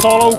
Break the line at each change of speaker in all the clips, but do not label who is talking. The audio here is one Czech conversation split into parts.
Solo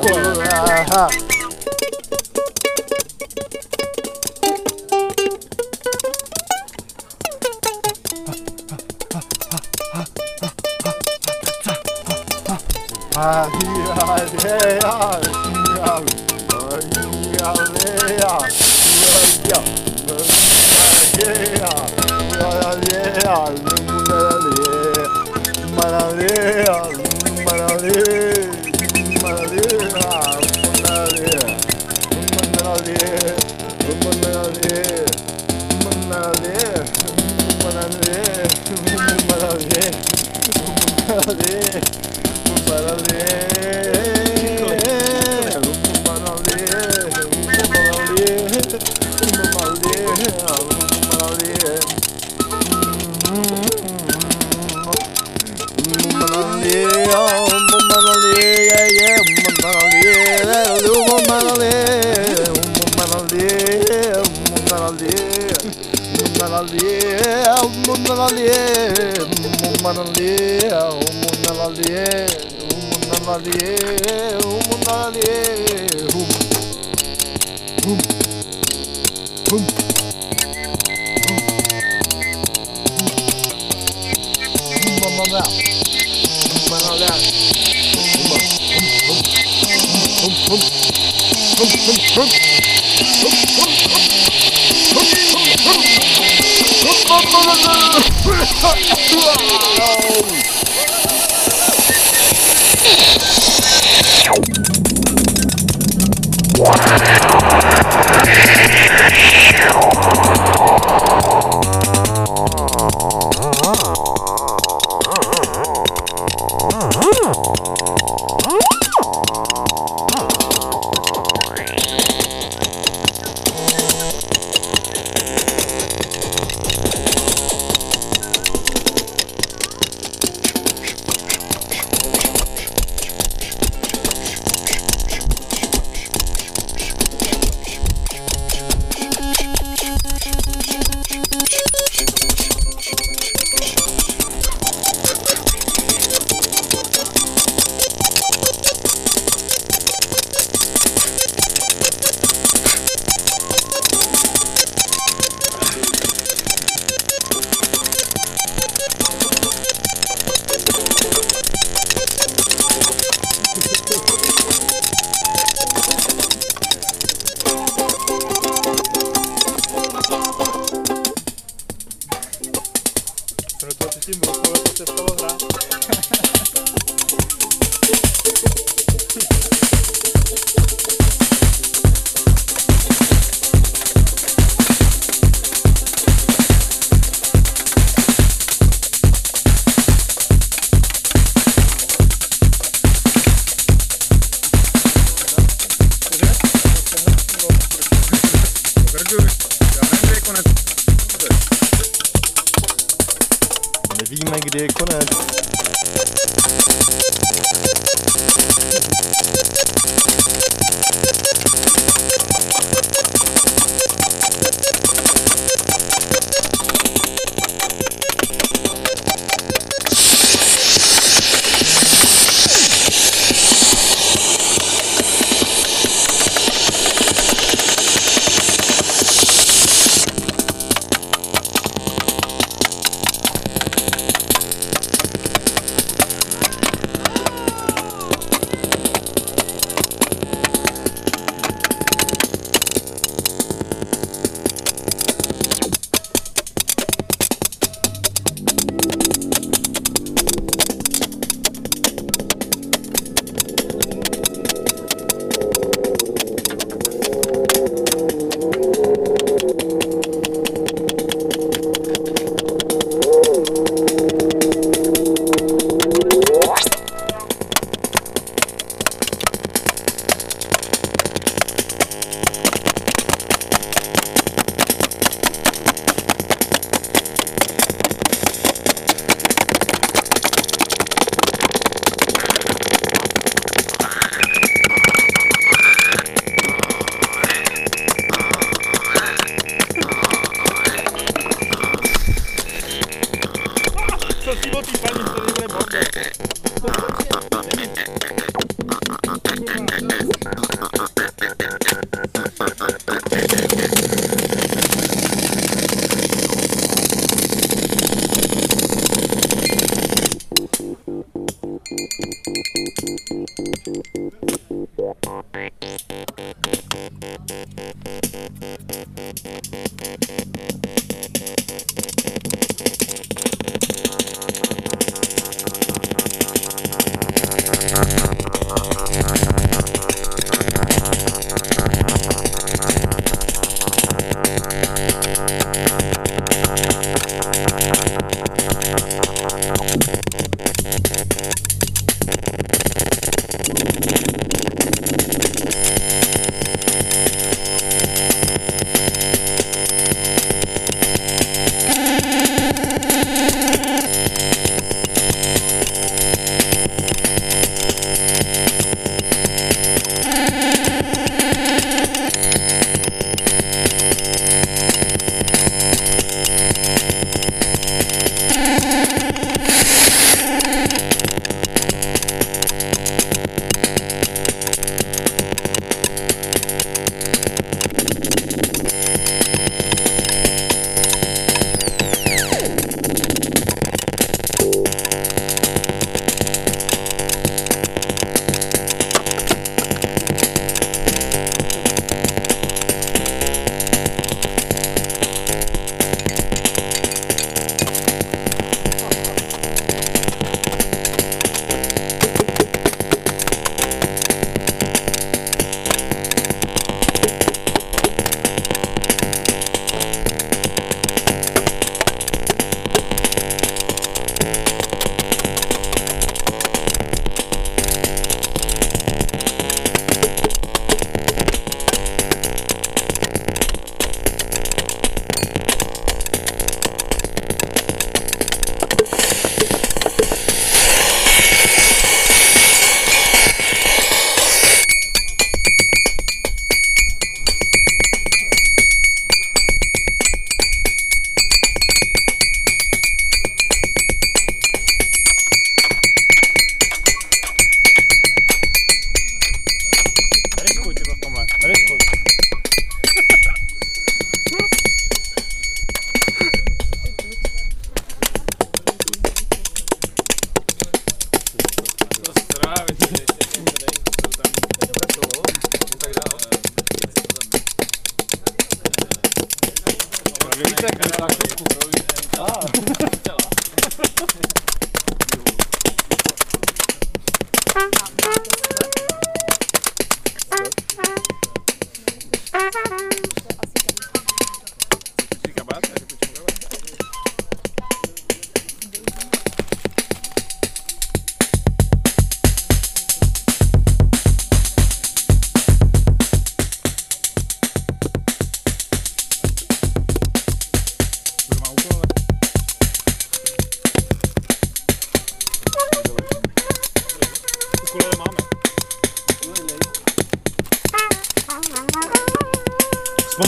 Mumma Mumma valiye Humundan valiye Humundan valiye Hum Hum Hum Oh! Wow.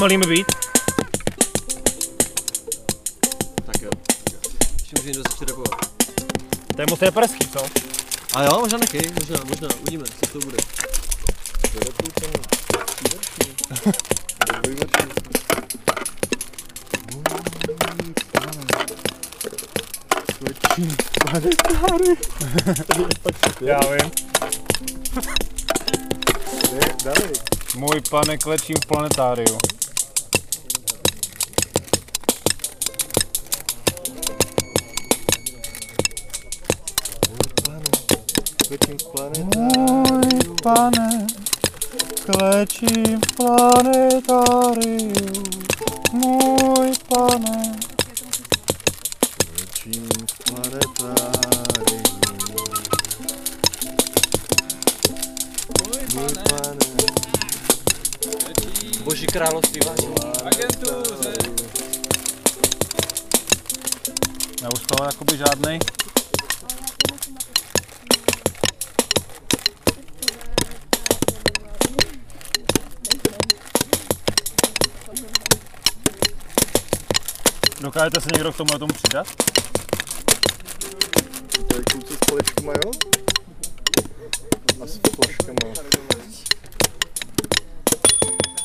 Zpomalíme být.
Tak jo. Ještě může někdo začít repovat.
To je moc reperský, co?
A jo, možná nekej, možná, možná, uvidíme, co to bude.
Já vím. Můj pane klečím v planetáriu.
Letím planet.
Můj pane, klečím v planetáriu. Můj pane.
Letím v planetáriu. Můj pane.
Boží království váží.
Dokážete se někdo k tomu tomu přidat?
Tady kluci s poličkama, jo? A s flaškama.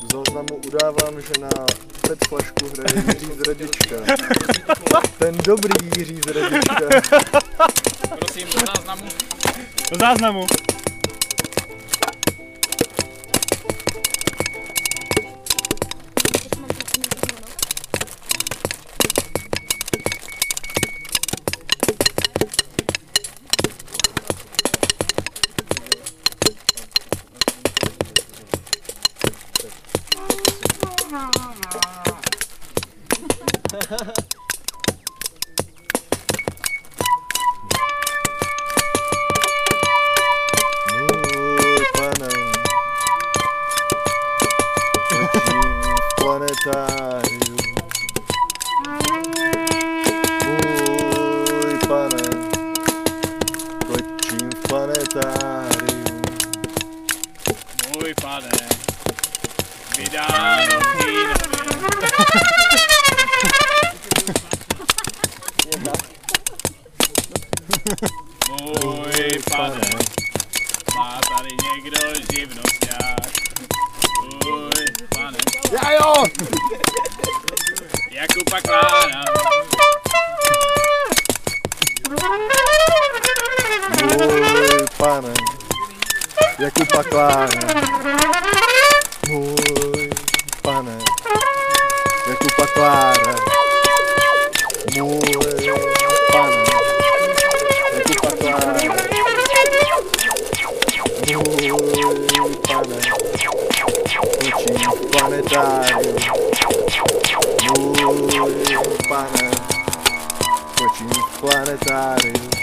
V záznamu udávám, že na PET flašku hraje Jiří z Radička. Ten dobrý Jiří z Radička.
Prosím, do záznamu.
Do záznamu.
Můj pane, učím v planetáriu.
Tady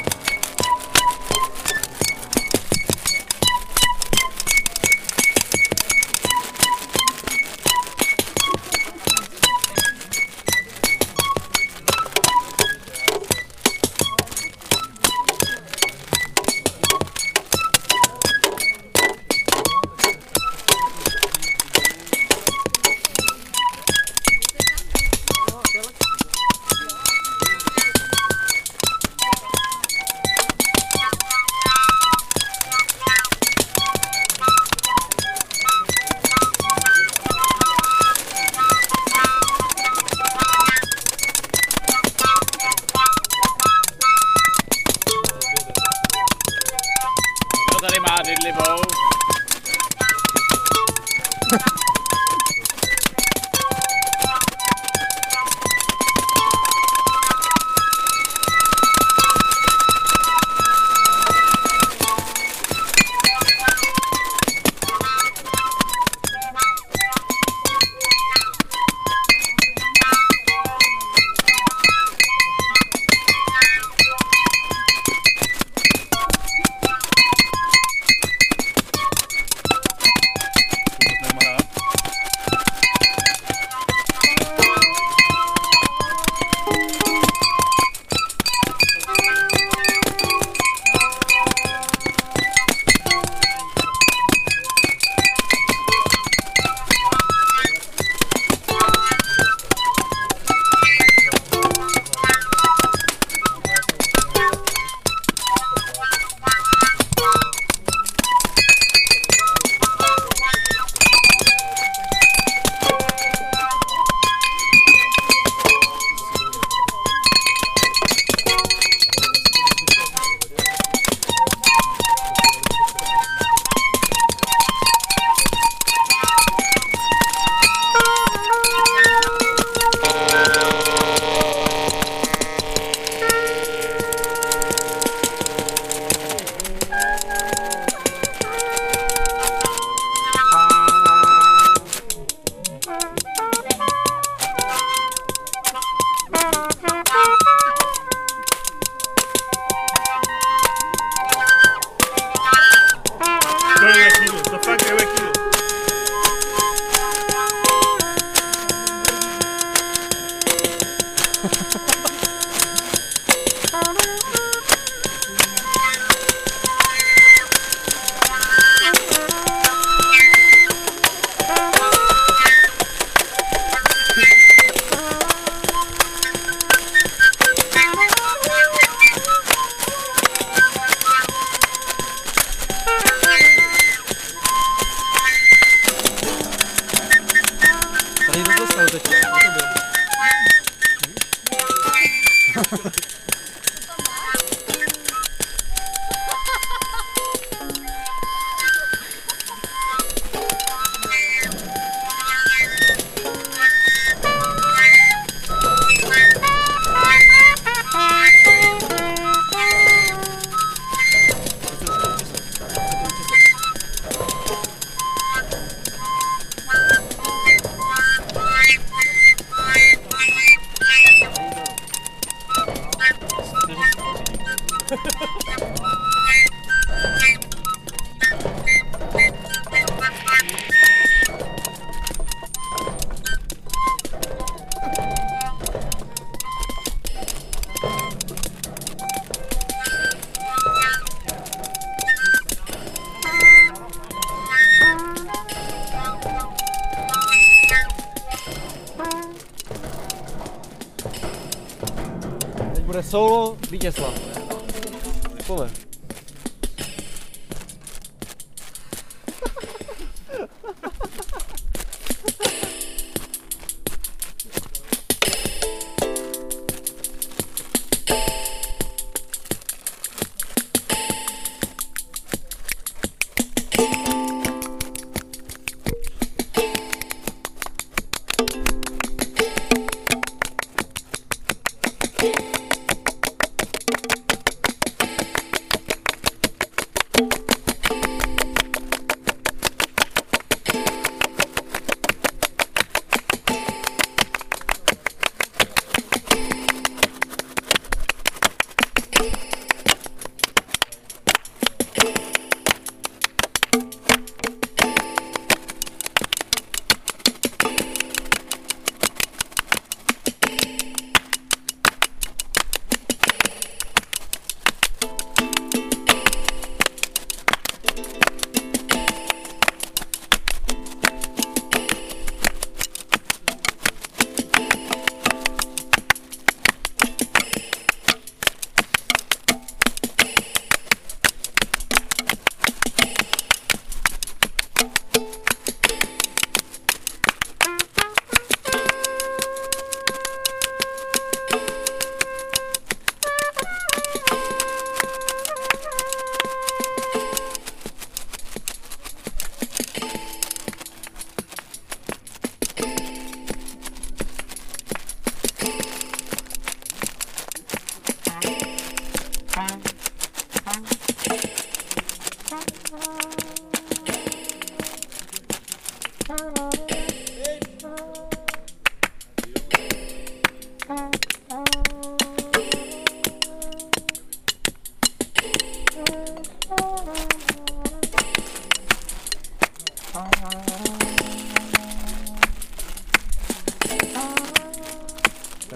Ha ha ha ha!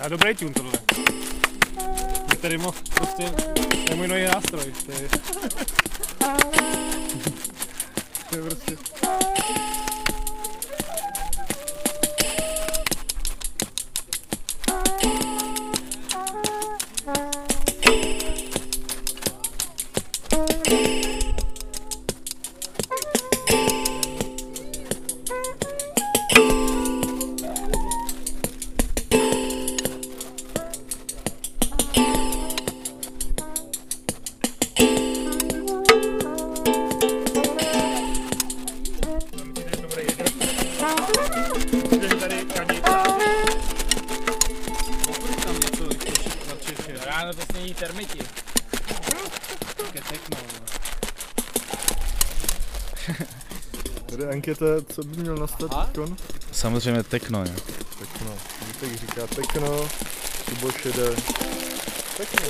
To je dobrý tune tohle. Je tady moc prostě, to je můj nový nástroj. To je, to je prostě,
Snějí termiti.
Také techno. no.
Tady anketa, co by měl nastat teďkon?
Samozřejmě techno, jo.
Tekno. Vítek říká tekno, Suboš jede. Tekno.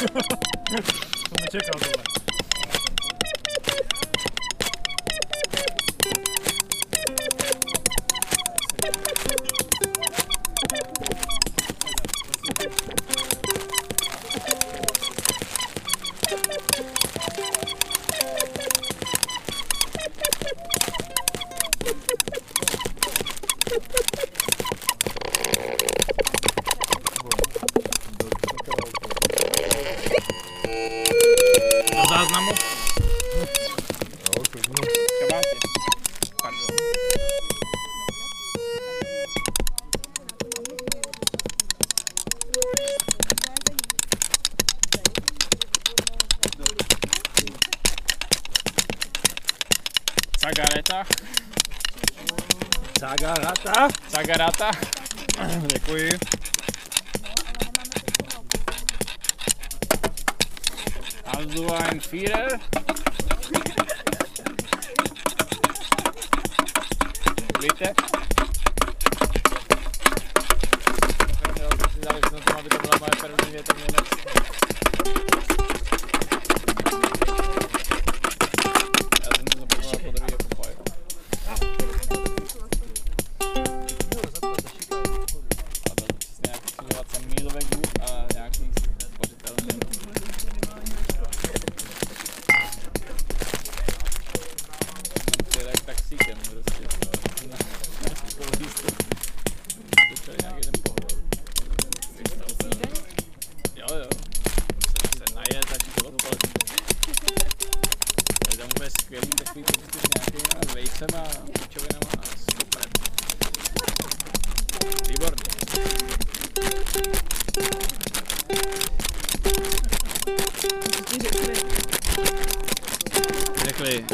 哈哈哈我
们先
找到了
Zagarata.
Cagarata.
Děkuji.
Also ein Vierer. Bitte. Skvělý takový prostě s nějakýma vejcema a pičovinama a super. Výborný. Řekli.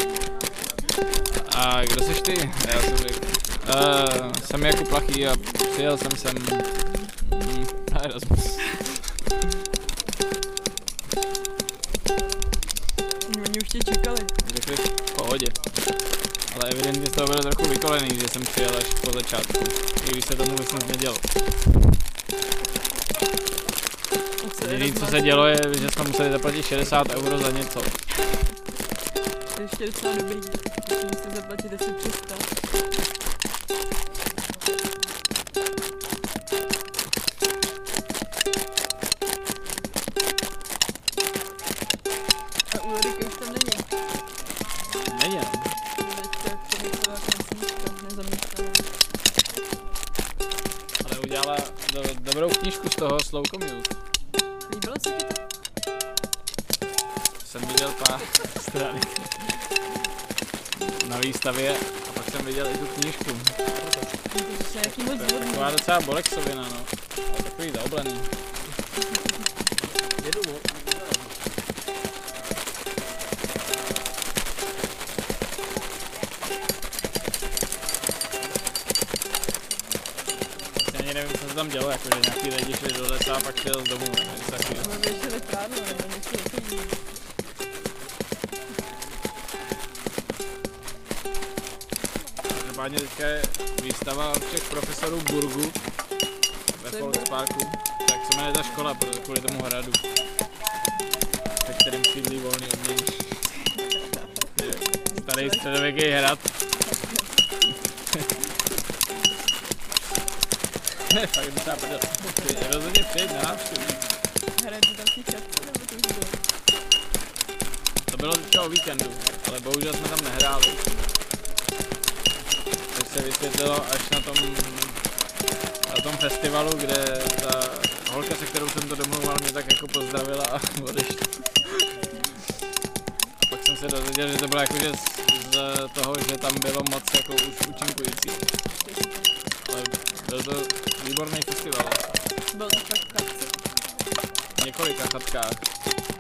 A kdo seš ty? Já jsem řekl. Uh, jsem jako plachý a přijel jsem sem mm, na Erasmus. Dělo, je, že jsme museli zaplatit 60 euro za něco.
To je ještě docela dobrý. Musím zaplatit asi 300. A u Loriky už tam není.
Není.
Teďka to krásnička.
Ale udělala do, dobrou knížku z toho Slow Commute. Výstavě a pak jsem viděl i tu knížku. Taková docela bolexovina, no. Ale takový zaoblený. Ani nevím, co se tam dělo, jakože nějaký lidi šli do lesa a pak šel z domu, nebo Každopádně teďka je výstava všech profesorů Burgu ve Volksparku. Tak se jmenuje ta škola kvůli tomu hradu, ve kterém sídlí volný. Je Starý středověký hrad. Fakt docela prdel. Rozhodně přijď na návštěvu.
Hrajete tam ty časy, nebo to už bylo?
To bylo teďka o víkendu, ale bohužel jsme tam nehráli. Se vysvětlilo až na tom, na tom festivalu, kde ta holka, se kterou jsem to domluval, mě tak jako pozdravila a odešla. A pak jsem se dozvěděl, že to bylo jakože z, z toho, že tam bylo moc jako už účinkující. Ale byl to výborný festival.
Byl to.
V několika chatkách.